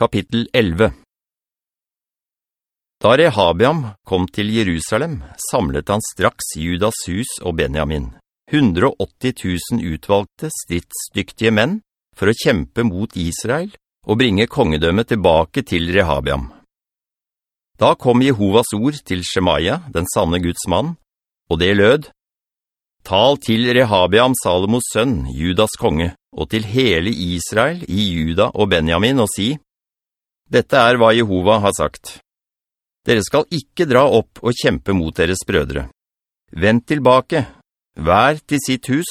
Kapittel 11 Da Rehabiam kom til Jerusalem, samlet han straks Judas hus og Benjamin, 180 000 utvalgte, stridsdyktige menn, for å kjempe mot Israel og bringe kongedømmet tilbake til Rehabiam. Da kom Jehovas ord til Shemaya, den sanne Guds mann, og det lød, «Tal til Rehabiam, Salomos sønn, Judas konge, og til hele Israel i Juda og Benjamin, og si, dette er hva Jehova har sagt. Dere skal ikke dra opp og kjempe mot deres brødre. Vent tilbake, vær til sitt hus,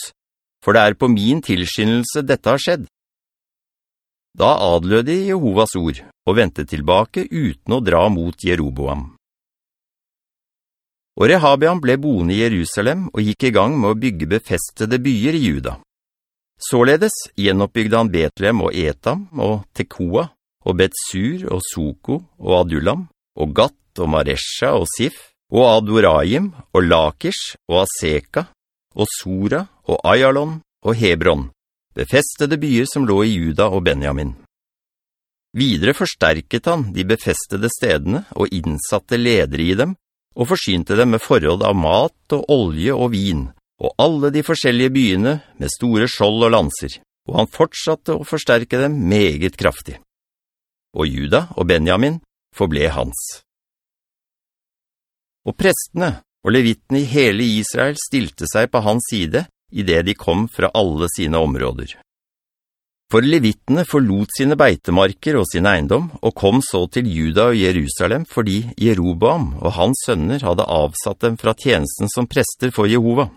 for det er på min tilskyndelse dette har skjedd. Da adlød de Jehovas ord, og ventet tilbake uten å dra mot Jeroboam. Og Rehabiam ble boende i Jerusalem og gikk i gang med å bygge befestede byer i Juda. Således gjenoppbygde han Betlehem og Etam og Tekoa og Betsur og Soko og Adulam, og Gatt og Maresha og Sif, og Adoraim og Lakish og Aseka, og Sora og Ayalon og Hebron, befestede byer som lå i Juda og Benjamin. Videre forsterket han de befestede stedene og innsatte ledere i dem, og forsynte dem med forhold av mat og olje og vin, og alle de forskjellige byene med store skjold og lanser, og han fortsatte å forsterke dem meget kraftig og Juda og Benjamin forble hans. Og prestene og levittene i hele Israel stilte seg på hans side i det de kom fra alle sine områder. For levittene forlot sine beitemarker og sin eiendom, og kom så til Juda og Jerusalem fordi Jeroboam og hans sønner hadde avsatt dem fra tjenesten som prester for Jehova.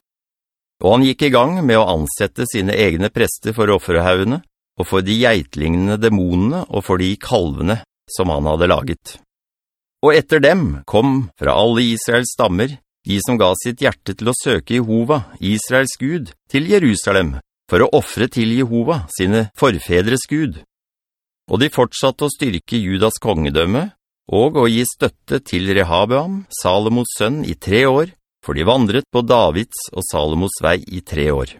Og han gikk i gang med å ansette sine egne prester for offerhaugene, og for de geitlignende demonene og for de kalvene som han hadde laget. Og etter dem kom fra alle Israels stammer de som ga sitt hjerte til å søke Jehova, Israels Gud, til Jerusalem, for å offre til Jehova, sine forfedres Gud. Og de fortsatte å styrke Judas kongedømme, og å gi støtte til Rehabeam, Salomos sønn, i tre år, for de vandret på Davids og Salomos vei i tre år.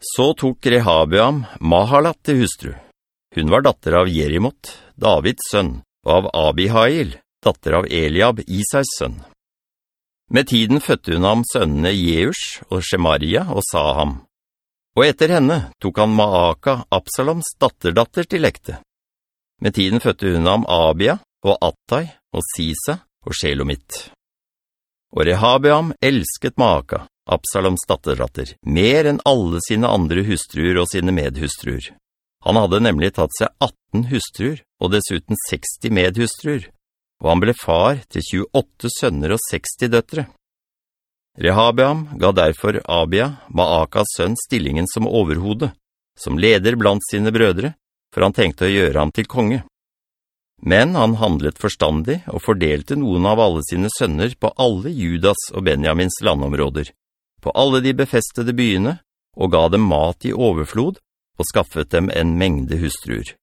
Så tok Rehabeam Mahalat til hustru. Hun var datter av Jerimot, Davids sønn, og av Abihail, datter av Eliab, Isais sønn. Med tiden fødte hun ham sønnene Jeush og Shemaria og sa ham. Og etter henne tok han Maaka, Absaloms datterdatter til ekte. Med tiden fødte hun ham Abia og Attai og Sisa og Shelomit. Og Rehabeam elsket Maaka, Absaloms datterdatter, mer enn alle sine andre hustruer og sine medhustruer. Han hadde nemlig tatt seg 18 hustruer, og dessuten 60 medhustruer, og han ble far til 28 sønner og 60 døtre. Rehabeam ga derfor Abia, Maakas sønn, stillingen som overhode, som leder blant sine brødre, for han tenkte å gjøre ham til konge. Men han handlet forstandig og fordelte noen av alle sine sønner på alle Judas og Benjamins landområder, på alle de befestede byene, og ga dem mat i overflod, og skaffet dem en mengde hustruer.